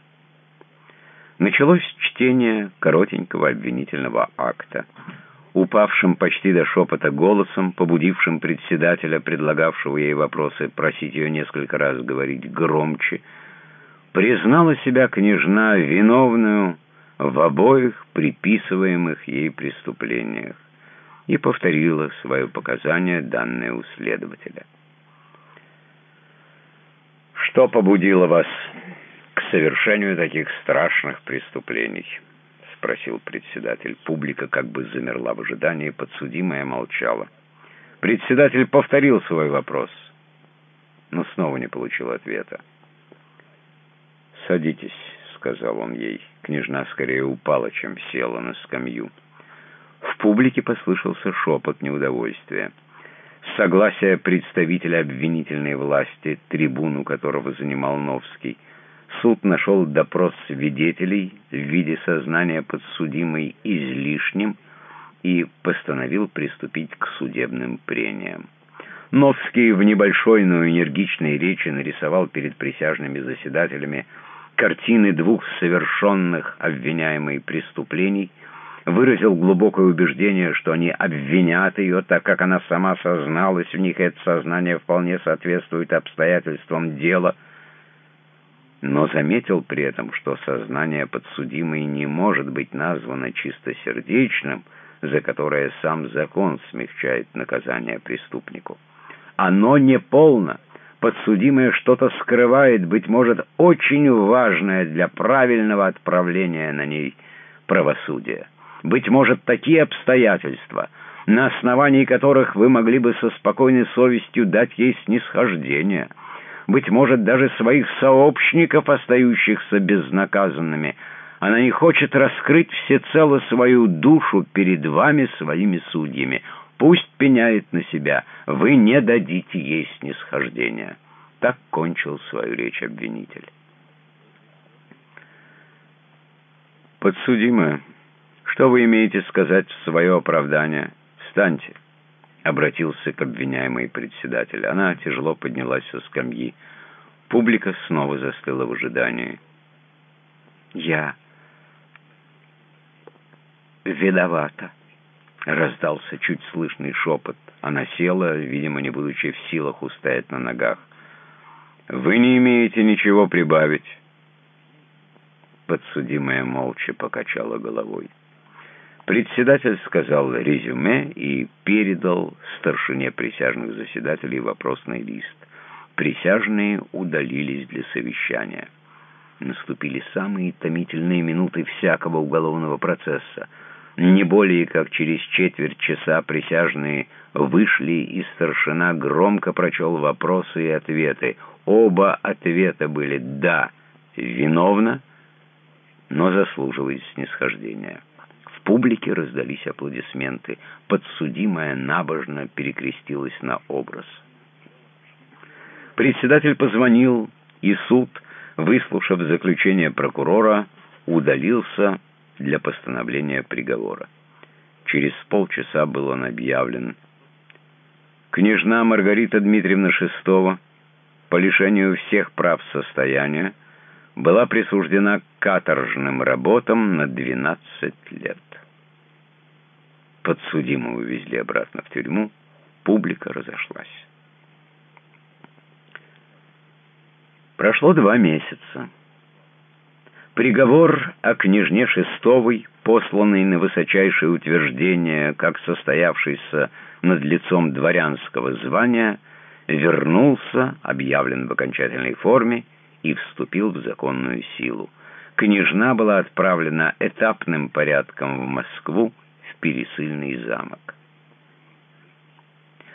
Началось чтение коротенького обвинительного акта упавшим почти до шепота голосом, побудившим председателя, предлагавшего ей вопросы, просить ее несколько раз говорить громче, признала себя княжна виновную в обоих приписываемых ей преступлениях и повторила свое показание, данное у следователя. «Что побудило вас к совершению таких страшных преступлений?» — спросил председатель. Публика как бы замерла в ожидании, подсудимая молчала. Председатель повторил свой вопрос, но снова не получил ответа. «Садитесь», — сказал он ей. Княжна скорее упала, чем села на скамью. В публике послышался шепот неудовольствия. Согласие представителя обвинительной власти, трибуну которого занимал Новский, суд нашел допрос свидетелей в виде сознания подсудимой излишним и постановил приступить к судебным прениям. Новский в небольшой, но энергичной речи нарисовал перед присяжными заседателями картины двух совершенных обвиняемой преступлений, выразил глубокое убеждение, что они обвинят ее, так как она сама созналась в них, и это сознание вполне соответствует обстоятельствам дела, но заметил при этом, что сознание подсудимой не может быть названо чистосердечным, за которое сам закон смягчает наказание преступнику. Оно не полно. Подсудимое что-то скрывает, быть может, очень важное для правильного отправления на ней правосудия. Быть может, такие обстоятельства, на основании которых вы могли бы со спокойной совестью дать ей снисхождение, быть может, даже своих сообщников, остающихся безнаказанными, она не хочет раскрыть всецело свою душу перед вами, своими судьями. Пусть пеняет на себя, вы не дадите ей снисхождения. Так кончил свою речь обвинитель. Подсудимая, что вы имеете сказать в свое оправдание? Встаньте, обратился к обвиняемой председатель. Она тяжело поднялась со скамьи. Публика снова застыла в ожидании. Я виновата. — раздался чуть слышный шепот. Она села, видимо, не будучи в силах устоять на ногах. «Вы не имеете ничего прибавить». Подсудимая молча покачала головой. Председатель сказал резюме и передал старшине присяжных заседателей вопросный лист. Присяжные удалились для совещания. Наступили самые томительные минуты всякого уголовного процесса — не более как через четверть часа присяжные вышли, и старшина громко прочел вопросы и ответы. Оба ответа были «да», виновна, но заслуживает снисхождения. Публике раздались аплодисменты. Подсудимая набожно перекрестилась на образ. Председатель позвонил, и суд, выслушав заключение прокурора, удалился для постановления приговора. Через полчаса был он объявлен. Княжна Маргарита Дмитриевна Шестова по лишению всех прав состояния была присуждена каторжным работам на 12 лет. Подсудимую увезли обратно в тюрьму, публика разошлась. Прошло два месяца. Приговор о княжне Шестовой, посланный на высочайшее утверждение, как состоявшийся над лицом дворянского звания, вернулся, объявлен в окончательной форме и вступил в законную силу. Княжна была отправлена этапным порядком в Москву, Пересыльный замок.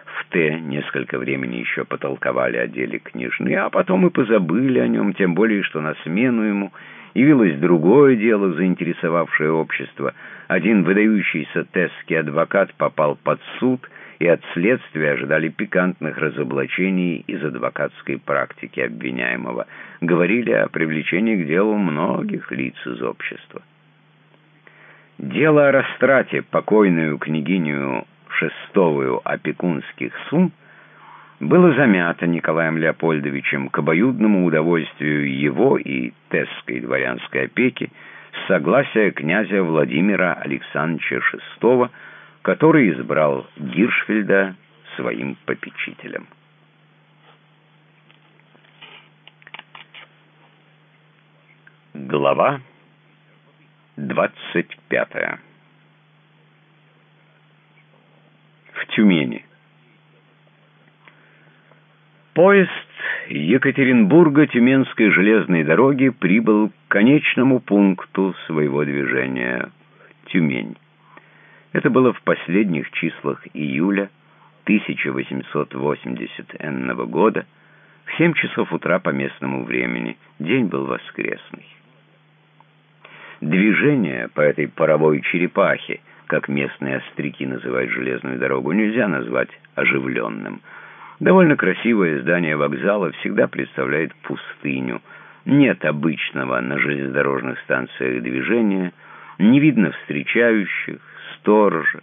В Т несколько времени еще потолковали о деле княжны, а потом и позабыли о нем, тем более, что на смену ему Явилось другое дело, заинтересовавшее общество. Один выдающийся тесский адвокат попал под суд, и от следствия ожидали пикантных разоблачений из адвокатской практики обвиняемого. Говорили о привлечении к делу многих лиц из общества. Дело о растрате покойную княгиню Шестовую опекунских сумм было замято Николаем Леопольдовичем к обоюдному удовольствию его и Тесской дворянской опеки с согласия князя Владимира Александровича VI, который избрал Гиршфельда своим попечителем. Глава 25 В Тюмени Поезд Екатеринбурга Тюменской железной дороги прибыл к конечному пункту своего движения — Тюмень. Это было в последних числах июля 1880 энного года, в 7 часов утра по местному времени. День был воскресный. Движение по этой паровой черепахе, как местные остряки называют железную дорогу, нельзя назвать оживленным. Довольно красивое здание вокзала всегда представляет пустыню. Нет обычного на железнодорожных станциях движения, не видно встречающих, сторожа.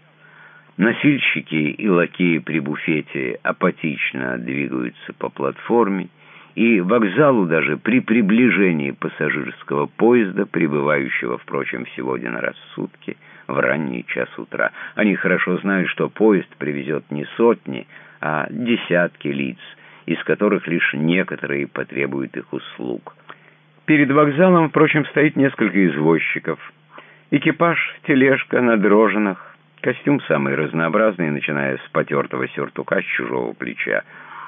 Носильщики и лакеи при буфете апатично двигаются по платформе, и вокзалу даже при приближении пассажирского поезда, прибывающего, впрочем, всего один раз в сутки, в ранний час утра. Они хорошо знают, что поезд привезет не сотни, а десятки лиц, из которых лишь некоторые потребуют их услуг. Перед вокзалом, впрочем, стоит несколько извозчиков. Экипаж, тележка на дрожинах, костюм самый разнообразный, начиная с потертого сюртука с чужого плеча,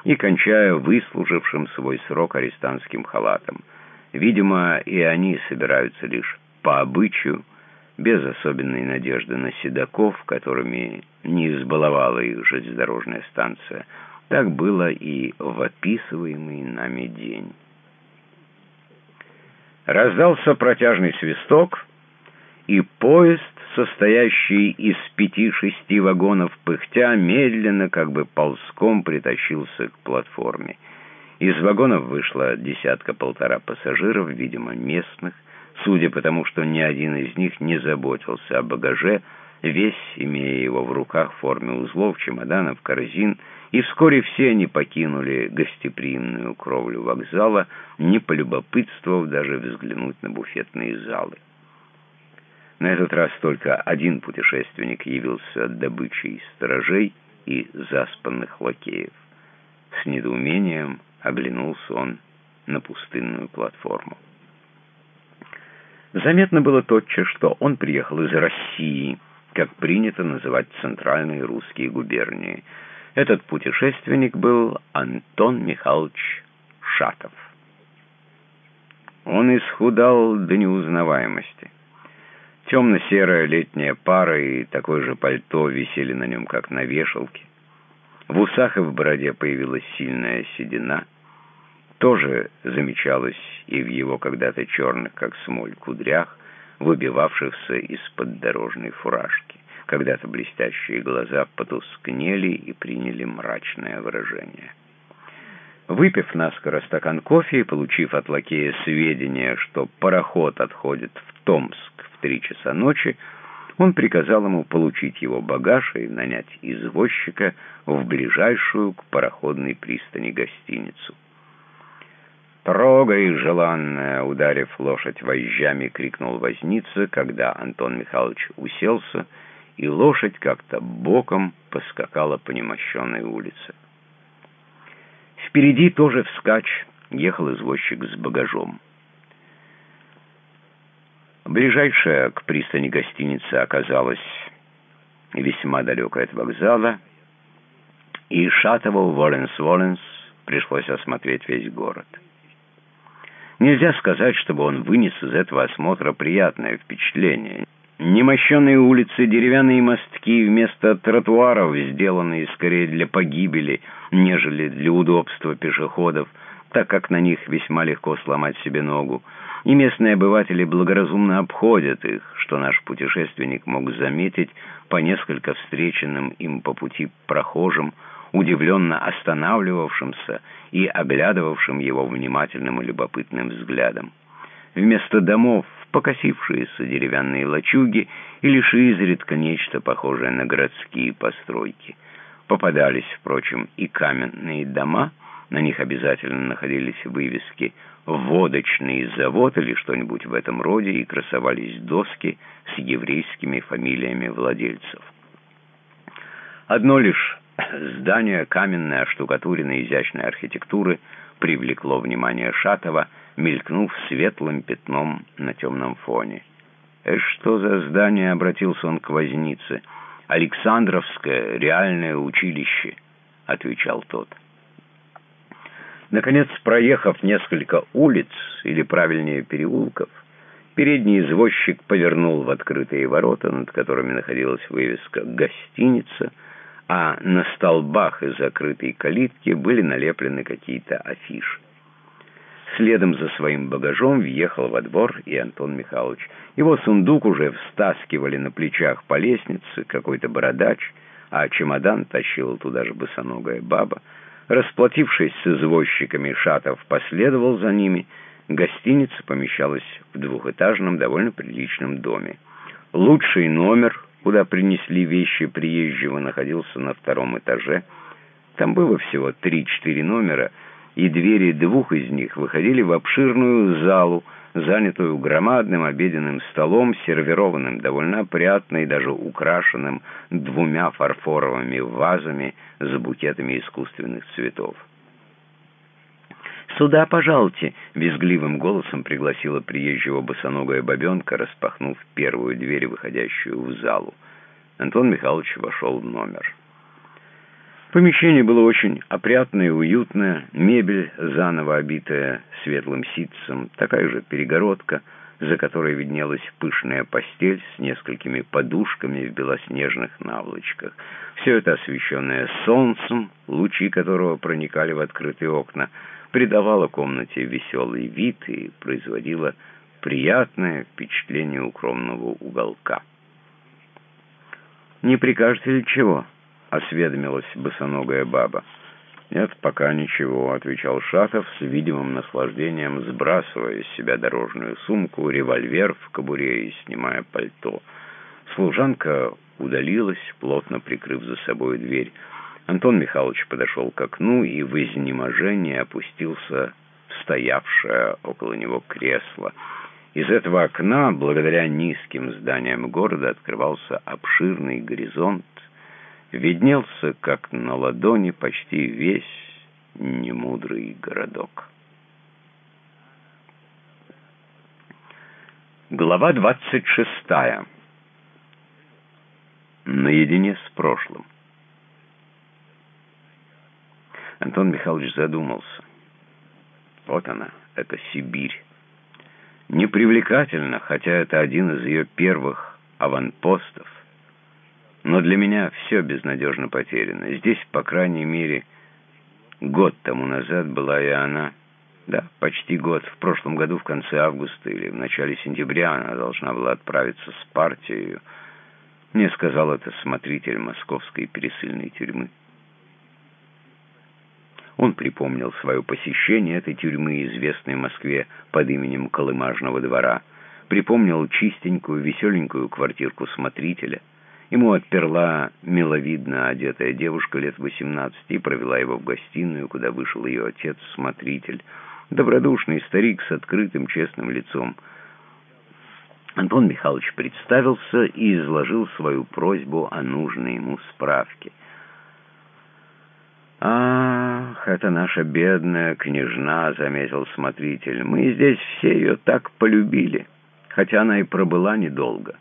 и кончая выслужившим свой срок арестантским халатом. Видимо, и они собираются лишь по обычаю, без особенной надежды на седаков, которыми не избаловала их железнодорожная станция. Так было и в описываемый нами день. Раздался протяжный свисток, и поезд, состоящий из пяти-шести вагонов пыхтя, медленно, как бы ползком, притащился к платформе. Из вагонов вышло десятка-полтора пассажиров, видимо, местных. Судя по тому, что ни один из них не заботился о багаже, весь, имея его в руках в форме узлов, чемоданов, корзин, и вскоре все они покинули гостеприимную кровлю вокзала, не полюбопытствовав даже взглянуть на буфетные залы. На этот раз только один путешественник явился добычей сторожей и заспанных лакеев. С недоумением оглянулся он на пустынную платформу. Заметно было тотчас, что он приехал из России, как принято называть центральные русские губернии. Этот путешественник был Антон Михайлович Шатов. Он исхудал до неузнаваемости. Темно-серая летняя пара и такое же пальто висели на нем, как на вешалке. В усах и в бороде появилась сильная седина. Тоже замечалось и в его когда-то черных, как смоль, кудрях, выбивавшихся из-под дорожной фуражки. Когда-то блестящие глаза потускнели и приняли мрачное выражение. Выпив наскоро стакан кофе и получив от лакея сведения, что пароход отходит в Томск в три часа ночи, он приказал ему получить его багаж и нанять извозчика в ближайшую к пароходной пристани гостиницу. «Трогай, желанная!» — ударив лошадь вожжами, крикнул возница, когда Антон Михайлович уселся, и лошадь как-то боком поскакала по немощенной улице. Впереди тоже вскачь ехал извозчик с багажом. Ближайшая к пристани гостиница оказалась весьма далекой от вокзала, и Шатову Воленс-Воленс пришлось осмотреть весь город. Нельзя сказать, чтобы он вынес из этого осмотра приятное впечатление. Немощенные улицы, деревянные мостки вместо тротуаров, сделанные скорее для погибели, нежели для удобства пешеходов, так как на них весьма легко сломать себе ногу. И местные обыватели благоразумно обходят их, что наш путешественник мог заметить по несколько встреченным им по пути прохожим, удивленно останавливавшимся и оглядывавшим его внимательным и любопытным взглядом. Вместо домов покосившиеся деревянные лачуги и лишь изредка нечто похожее на городские постройки. Попадались, впрочем, и каменные дома, на них обязательно находились вывески «Водочный завод» или что-нибудь в этом роде, и красовались доски с еврейскими фамилиями владельцев. Одно лишь здание каменной оштукатуренной изящной архитектуры привлекло внимание Шатова – мелькнув светлым пятном на темном фоне. «Э, что за здание?» — обратился он к вознице. «Александровское реальное училище», — отвечал тот. Наконец, проехав несколько улиц, или правильнее переулков, передний извозчик повернул в открытые ворота, над которыми находилась вывеска «Гостиница», а на столбах и закрытой калитки были налеплены какие-то афиши. Следом за своим багажом въехал во двор и Антон Михайлович. Его сундук уже встаскивали на плечах по лестнице какой-то бородач, а чемодан тащил туда же босоногая баба. Расплатившись с извозчиками, Шатов последовал за ними. Гостиница помещалась в двухэтажном, довольно приличном доме. Лучший номер, куда принесли вещи приезжего, находился на втором этаже. Там было всего три-четыре номера, и двери двух из них выходили в обширную залу, занятую громадным обеденным столом, сервированным довольно опрятно и даже украшенным двумя фарфоровыми вазами с букетами искусственных цветов. «Сюда, пожалуйте!» — визгливым голосом пригласила приезжего босоногая бабенка, распахнув первую дверь, выходящую в залу. Антон Михайлович вошел в номер. Помещение было очень опрятное и уютное, мебель заново обитая светлым ситцем, такая же перегородка, за которой виднелась пышная постель с несколькими подушками в белоснежных наволочках. Все это освещенное солнцем, лучи которого проникали в открытые окна, придавало комнате веселый вид и производило приятное впечатление укромного уголка. «Не прикажете ли чего?» — осведомилась босоногая баба. «Нет, пока ничего», — отвечал Шатов с видимым наслаждением, сбрасывая с себя дорожную сумку, револьвер в кобуре и снимая пальто. Служанка удалилась, плотно прикрыв за собой дверь. Антон Михайлович подошел к окну и в изнеможении опустился в стоявшее около него кресло. Из этого окна, благодаря низким зданиям города, открывался обширный горизонт, виднелся, как на ладони, почти весь немудрый городок. Глава двадцать шестая. Наедине с прошлым. Антон Михайлович задумался. Вот она, это Сибирь. Непривлекательно, хотя это один из ее первых аванпостов. Но для меня все безнадежно потеряно. Здесь, по крайней мере, год тому назад была и она. Да, почти год. В прошлом году, в конце августа или в начале сентября, она должна была отправиться с партией. Мне сказал это смотритель московской пересыльной тюрьмы. Он припомнил свое посещение этой тюрьмы, известной Москве под именем Колымажного двора. Припомнил чистенькую, веселенькую квартирку смотрителя — Ему отперла миловидно одетая девушка лет восемнадцати и провела его в гостиную, куда вышел ее отец-смотритель, добродушный старик с открытым честным лицом. Антон Михайлович представился и изложил свою просьбу о нужной ему справке. «Ах, это наша бедная княжна», — заметил смотритель. «Мы здесь все ее так полюбили, хотя она и пробыла недолго».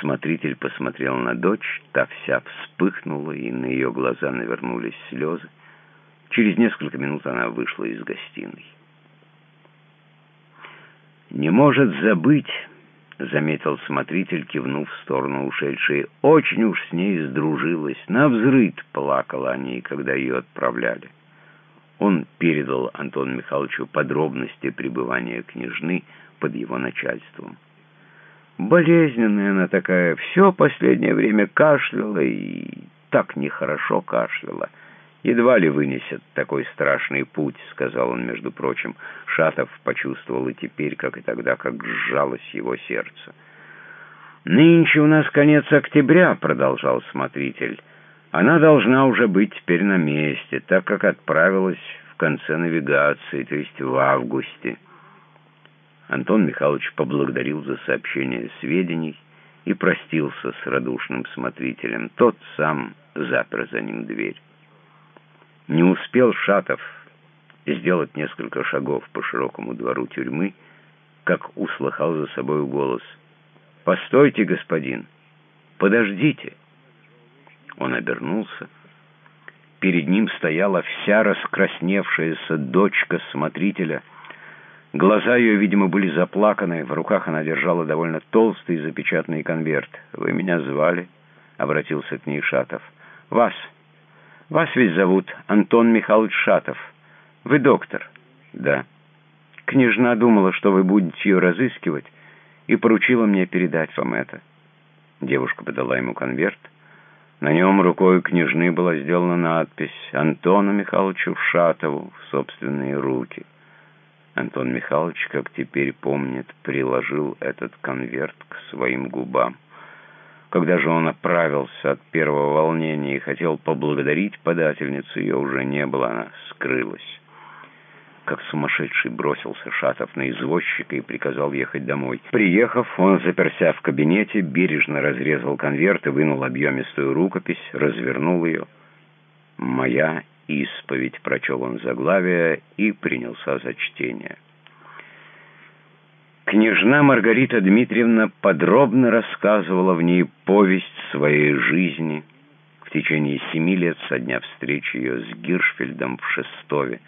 Смотритель посмотрел на дочь, та вся вспыхнула, и на ее глаза навернулись слезы. Через несколько минут она вышла из гостиной. «Не может забыть», — заметил смотритель, кивнув в сторону ушедшей. «Очень уж с ней сдружилась. Навзрыд плакала о ней, когда ее отправляли». Он передал Антону Михайловичу подробности пребывания княжны под его начальством. Болезненная она такая, все последнее время кашляла и так нехорошо кашляла. «Едва ли вынесет такой страшный путь», — сказал он, между прочим. Шатов почувствовал и теперь, как и тогда, как сжалось его сердце. «Нынче у нас конец октября», — продолжал смотритель. «Она должна уже быть теперь на месте, так как отправилась в конце навигации, то есть в августе». Антон Михайлович поблагодарил за сообщение сведений и простился с радушным смотрителем. Тот сам запер за ним дверь. Не успел Шатов сделать несколько шагов по широкому двору тюрьмы, как услыхал за собой голос. «Постойте, господин! Подождите!» Он обернулся Перед ним стояла вся раскрасневшаяся дочка смотрителя. Глаза ее, видимо, были заплаканы, в руках она держала довольно толстый запечатанный конверт. «Вы меня звали?» — обратился к ней Шатов. «Вас. Вас ведь зовут Антон Михайлович Шатов. Вы доктор?» «Да». Княжна думала, что вы будете ее разыскивать, и поручила мне передать вам это. Девушка подала ему конверт. На нем рукой княжны была сделана надпись «Антону Михайловичу Шатову в собственные руки». Антон Михайлович, как теперь помнит, приложил этот конверт к своим губам. Когда же он оправился от первого волнения и хотел поблагодарить подательницу, ее уже не было, она скрылась. Как сумасшедший бросился Шатов на извозчика и приказал ехать домой. Приехав, он, заперся в кабинете, бережно разрезал конверт и вынул объемистую рукопись, развернул ее. «Моя исповедь», — прочел он заглавие и принялся за чтение. Княжна Маргарита Дмитриевна подробно рассказывала в ней повесть своей жизни в течение семи лет со дня встречи ее с Гиршфельдом в Шестове,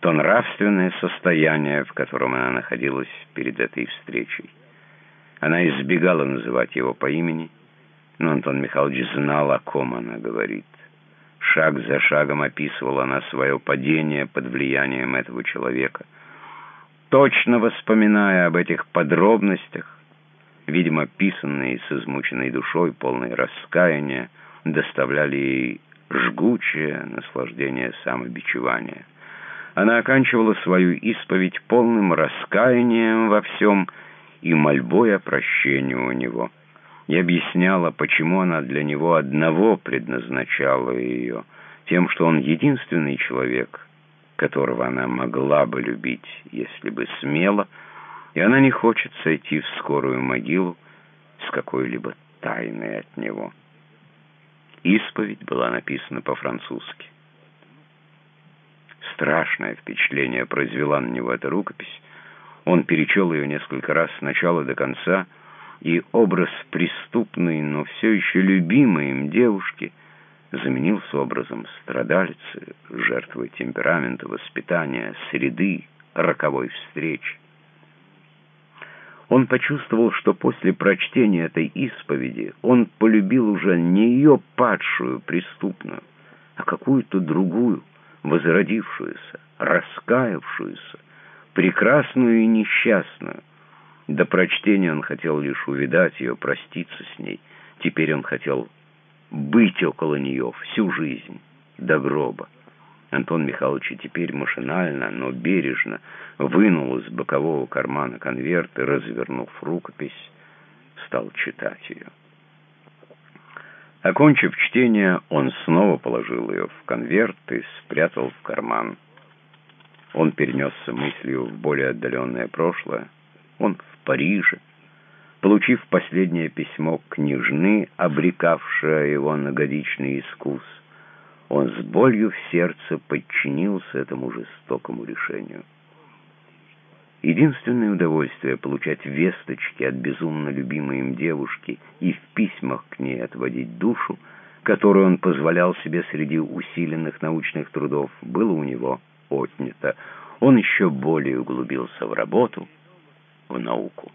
то нравственное состояние, в котором она находилась перед этой встречей. Она избегала называть его по имени, но Антон Михайлович знал, о ком она говорит. Шаг за шагом описывала она свое падение под влиянием этого человека. Точно вспоминая об этих подробностях, видимо, писанные с измученной душой, полные раскаяния, доставляли ей жгучее наслаждение самобичевания. Она оканчивала свою исповедь полным раскаянием во всем и мольбой о прощении у него. И объясняла, почему она для него одного предназначала ее, тем, что он единственный человек, которого она могла бы любить, если бы смела, и она не хочет сойти в скорую могилу с какой-либо тайной от него. Исповедь была написана по-французски. Страшное впечатление произвела на него эта рукопись. Он перечел ее несколько раз с начала до конца, и образ преступной, но все еще любимой им девушки заменился образом страдалицы, жертвы темперамента, воспитания, среды, роковой встречи. Он почувствовал, что после прочтения этой исповеди он полюбил уже не ее падшую преступную, а какую-то другую, возродившуюся, раскаявшуюся, прекрасную и несчастную. До прочтения он хотел лишь увидать ее, проститься с ней. Теперь он хотел быть около нее всю жизнь, до гроба. Антон Михайлович теперь машинально, но бережно вынул из бокового кармана конверт и, развернув рукопись, стал читать ее. Окончив чтение, он снова положил ее в конверт и спрятал в карман. Он перенесся мыслью в более отдаленное прошлое. Он в Париже. Получив последнее письмо княжны, обрекавшее его на годичный искус, он с болью в сердце подчинился этому жестокому решению. Единственное удовольствие — получать весточки от безумно любимой им девушки и в письмах к ней отводить душу, которую он позволял себе среди усиленных научных трудов, было у него отнято. Он еще более углубился в работу, в науку.